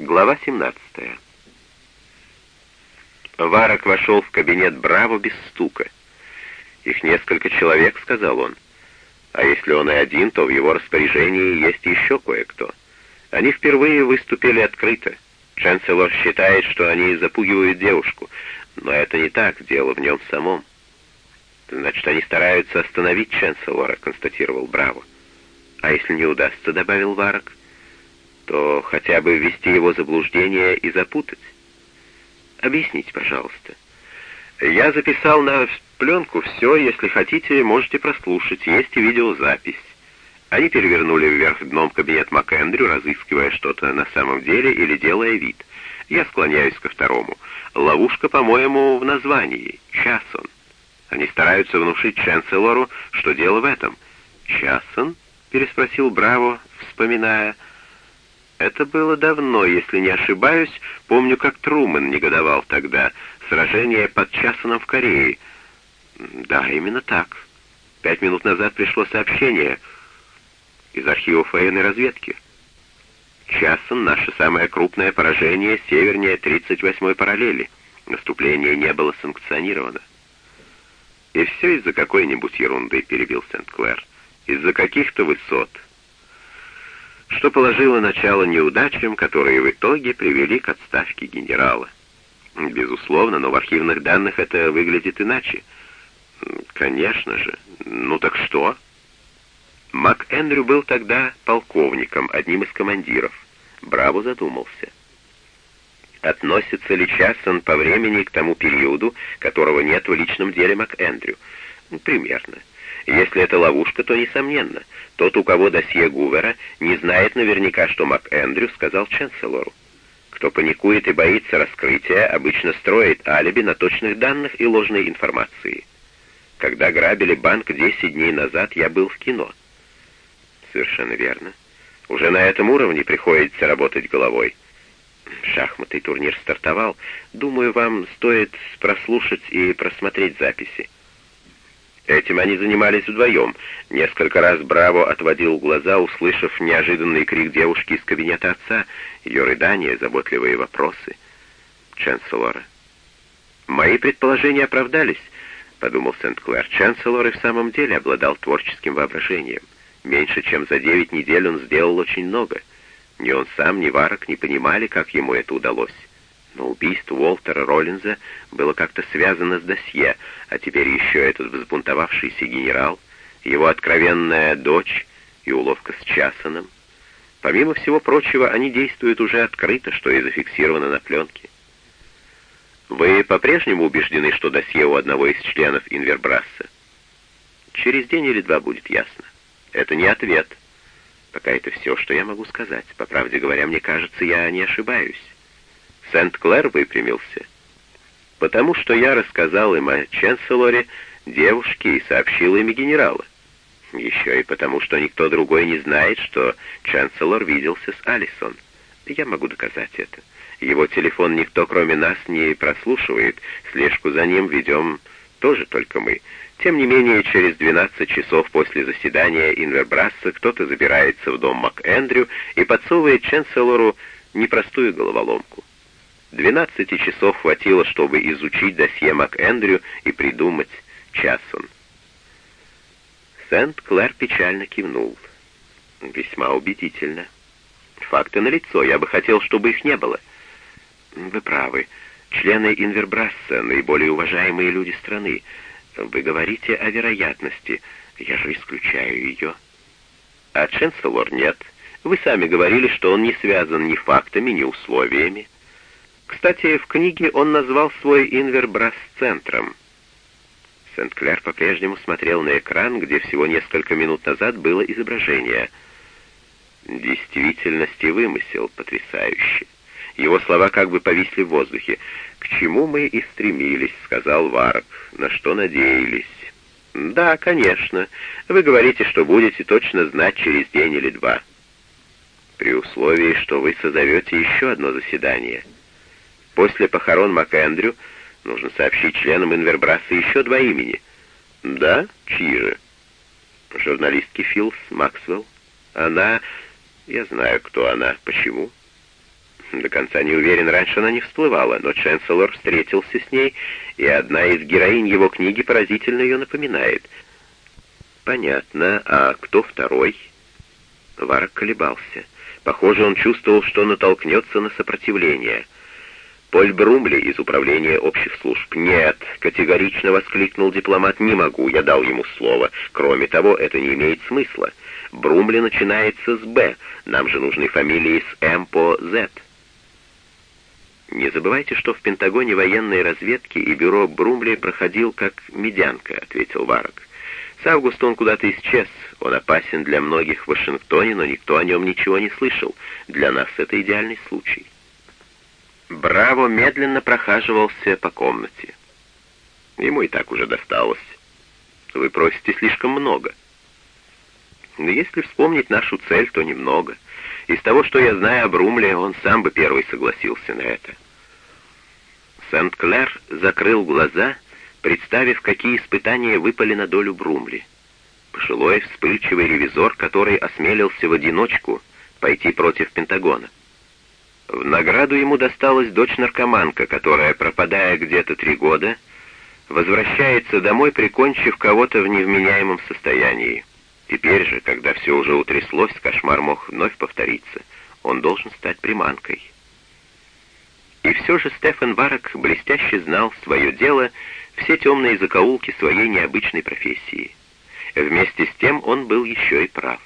Глава 17. Варок вошел в кабинет Браво без стука. «Их несколько человек», — сказал он. «А если он и один, то в его распоряжении есть еще кое-кто. Они впервые выступили открыто. Чанселор считает, что они запугивают девушку, но это не так, дело в нем самом». «Значит, они стараются остановить Чанселора», — констатировал Браво. «А если не удастся», — добавил Варок, — то хотя бы ввести его заблуждение и запутать. Объясните, пожалуйста. Я записал на пленку все, если хотите, можете прослушать, есть и видеозапись. Они перевернули вверх дном кабинет МакЭндрю, разыскивая что-то на самом деле или делая вид. Я склоняюсь ко второму. Ловушка, по-моему, в названии. Часон. Они стараются внушить Чанселору, что дело в этом. «Часон?» — переспросил Браво, вспоминая. Это было давно, если не ошибаюсь, помню, как Трумэн негодовал тогда. Сражение под Часоном в Корее. Да, именно так. Пять минут назад пришло сообщение из архивов военной разведки. Часон — наше самое крупное поражение севернее 38-й параллели. Наступление не было санкционировано. И все из-за какой-нибудь ерунды, перебил Сент-Клэр. Из-за каких-то высот — что положило начало неудачам, которые в итоге привели к отставке генерала. Безусловно, но в архивных данных это выглядит иначе. Конечно же. Ну так что? Мак Эндрю был тогда полковником, одним из командиров. Браво задумался. Относится ли Чассон по времени к тому периоду, которого нет в личном деле Мак Эндрю? Примерно. Если это ловушка, то несомненно. Тот, у кого досье Гувера, не знает наверняка, что МакЭндрю сказал Ченселору. Кто паникует и боится раскрытия, обычно строит алиби на точных данных и ложной информации. Когда грабили банк 10 дней назад, я был в кино. Совершенно верно. Уже на этом уровне приходится работать головой. Шахматный турнир стартовал. Думаю, вам стоит прослушать и просмотреть записи. Этим они занимались вдвоем. Несколько раз Браво отводил глаза, услышав неожиданный крик девушки из кабинета отца, ее рыдания, заботливые вопросы. Чанселора. «Мои предположения оправдались», — подумал Сент-Клэр. Чанселор и в самом деле обладал творческим воображением. Меньше чем за девять недель он сделал очень много. Ни он сам, ни Варок не понимали, как ему это удалось. Но убийство Уолтера Роллинза было как-то связано с досье, а теперь еще этот взбунтовавшийся генерал, его откровенная дочь и уловка с Часаном. Помимо всего прочего, они действуют уже открыто, что и зафиксировано на пленке. Вы по-прежнему убеждены, что досье у одного из членов Инвербрасса? Через день или два будет ясно. Это не ответ. Пока это все, что я могу сказать. По правде говоря, мне кажется, я не ошибаюсь. Сент-Клэр выпрямился. «Потому что я рассказал им о Ченселоре, девушке, и сообщил им генерала. Еще и потому, что никто другой не знает, что Ченселор виделся с Алисон. Я могу доказать это. Его телефон никто, кроме нас, не прослушивает. Слежку за ним ведем тоже только мы. Тем не менее, через 12 часов после заседания Инвербрасса кто-то забирается в дом МакЭндрю и подсовывает Ченселору непростую головоломку. Двенадцати часов хватило, чтобы изучить досье МакЭндрю и придумать Часон. Сент-Клэр печально кивнул. Весьма убедительно. Факты налицо, я бы хотел, чтобы их не было. Вы правы. Члены Инвербрасса, наиболее уважаемые люди страны. Вы говорите о вероятности. Я же исключаю ее. А Ченселор нет. Вы сами говорили, что он не связан ни фактами, ни условиями. Кстати, в книге он назвал свой инвербрас центром. Сент-Кляр по-прежнему смотрел на экран, где всего несколько минут назад было изображение. Действительность и вымысел потрясающий. Его слова как бы повисли в воздухе. «К чему мы и стремились», — сказал Варок. «На что надеялись?» «Да, конечно. Вы говорите, что будете точно знать через день или два. При условии, что вы созовете еще одно заседание». После похорон МакЭндрю нужно сообщить членам Инвербраса еще два имени. Да? Чьи же? Журналистки Филс Максвелл. Она... Я знаю, кто она. Почему? До конца не уверен, раньше она не всплывала, но Ченселор встретился с ней, и одна из героинь его книги поразительно ее напоминает. Понятно, а кто второй? Варок колебался. Похоже, он чувствовал, что натолкнется на сопротивление. Поль Брумли из Управления общих служб. «Нет», — категорично воскликнул дипломат, — «не могу, я дал ему слово. Кроме того, это не имеет смысла. Брумли начинается с «Б», нам же нужны фамилии с «М» по «З». Не забывайте, что в Пентагоне военной разведки и бюро Брумли проходил как медянка, ответил Варок. С августа он куда-то исчез. Он опасен для многих в Вашингтоне, но никто о нем ничего не слышал. Для нас это идеальный случай. Браво медленно прохаживался по комнате. Ему и так уже досталось. Вы просите слишком много. Но если вспомнить нашу цель, то немного. Из того, что я знаю об Румле, он сам бы первый согласился на это. Сент-Клер закрыл глаза, представив, какие испытания выпали на долю Брумли. Пожилой вспыльчивый ревизор, который осмелился в одиночку пойти против Пентагона. В награду ему досталась дочь-наркоманка, которая, пропадая где-то три года, возвращается домой, прикончив кого-то в невменяемом состоянии. Теперь же, когда все уже утряслось, кошмар мог вновь повториться. Он должен стать приманкой. И все же Стефан Барак блестяще знал свое дело, все темные закоулки своей необычной профессии. Вместе с тем он был еще и прав.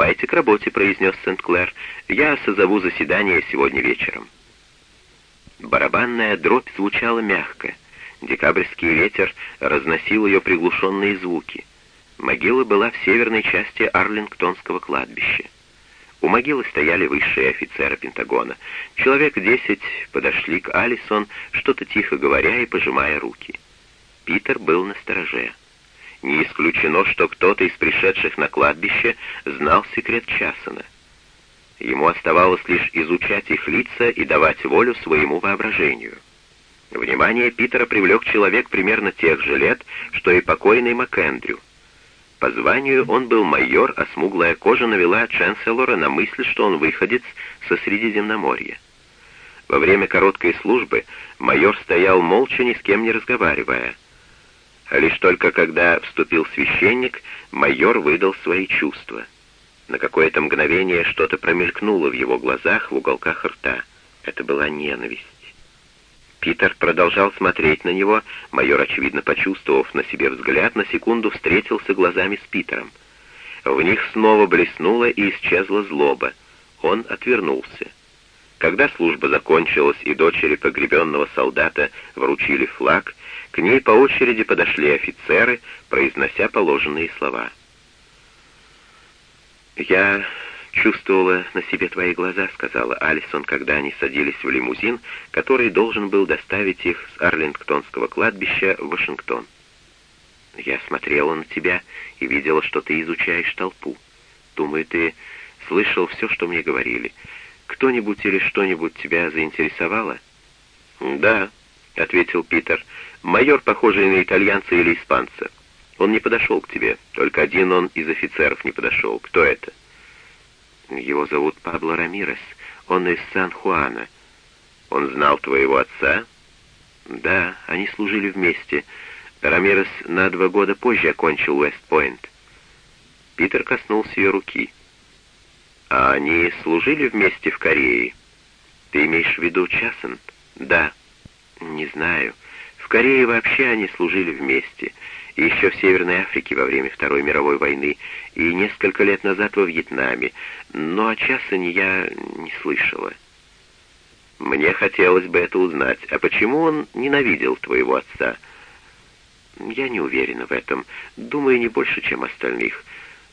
«Приступайте к работе», — произнес Сент-Клэр. «Я созову заседание сегодня вечером». Барабанная дробь звучала мягко. Декабрьский ветер разносил ее приглушенные звуки. Могила была в северной части Арлингтонского кладбища. У могилы стояли высшие офицеры Пентагона. Человек десять подошли к Алисон, что-то тихо говоря и пожимая руки. Питер был на стороже. Не исключено, что кто-то из пришедших на кладбище знал секрет Часона. Ему оставалось лишь изучать их лица и давать волю своему воображению. Внимание Питера привлек человек примерно тех же лет, что и покойный МакЭндрю. По званию он был майор, а смуглая кожа навела Ченселора на мысль, что он выходец со Средиземноморья. Во время короткой службы майор стоял молча, ни с кем не разговаривая — Лишь только когда вступил священник, майор выдал свои чувства. На какое-то мгновение что-то промелькнуло в его глазах, в уголках рта. Это была ненависть. Питер продолжал смотреть на него, майор, очевидно почувствовав на себе взгляд, на секунду встретился глазами с Питером. В них снова блеснула и исчезла злоба. Он отвернулся. Когда служба закончилась и дочери погребенного солдата вручили флаг, к ней по очереди подошли офицеры, произнося положенные слова. «Я чувствовала на себе твои глаза», — сказала Алисон, когда они садились в лимузин, который должен был доставить их с Арлингтонского кладбища в Вашингтон. «Я смотрела на тебя и видела, что ты изучаешь толпу. Думаю, ты слышал все, что мне говорили. Кто-нибудь или что-нибудь тебя заинтересовало?» «Да», — ответил Питер, — Майор, похожий на итальянца или испанца. Он не подошел к тебе, только один он из офицеров не подошел. Кто это? Его зовут Пабло Рамирес. Он из Сан-Хуана. Он знал твоего отца? Да, они служили вместе. Рамирес на два года позже окончил Уэст-Пойнт. Питер коснулся ее руки. А они служили вместе в Корее? Ты имеешь в виду Часент? Да. Не знаю. Корее вообще они служили вместе, еще в Северной Африке во время Второй мировой войны, и несколько лет назад во Вьетнаме, но о Часане я не слышала. Мне хотелось бы это узнать. А почему он ненавидел твоего отца? Я не уверена в этом. Думаю, не больше, чем остальных.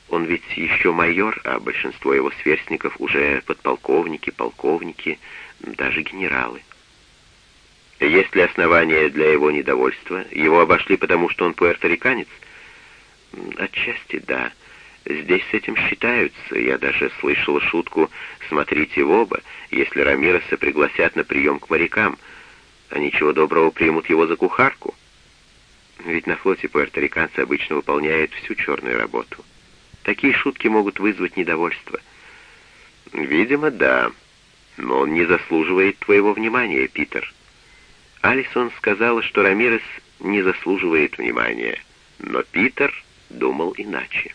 Он ведь еще майор, а большинство его сверстников уже подполковники, полковники, даже генералы. Есть ли основания для его недовольства? Его обошли потому, что он пуэрториканец? Отчасти да. Здесь с этим считаются. Я даже слышала шутку «смотрите в оба», если Рамиреса пригласят на прием к морякам, а ничего доброго примут его за кухарку. Ведь на флоте пуэрториканцы обычно выполняют всю черную работу. Такие шутки могут вызвать недовольство. Видимо, да. Но он не заслуживает твоего внимания, Питер. Алисон сказала, что Рамирес не заслуживает внимания, но Питер думал иначе.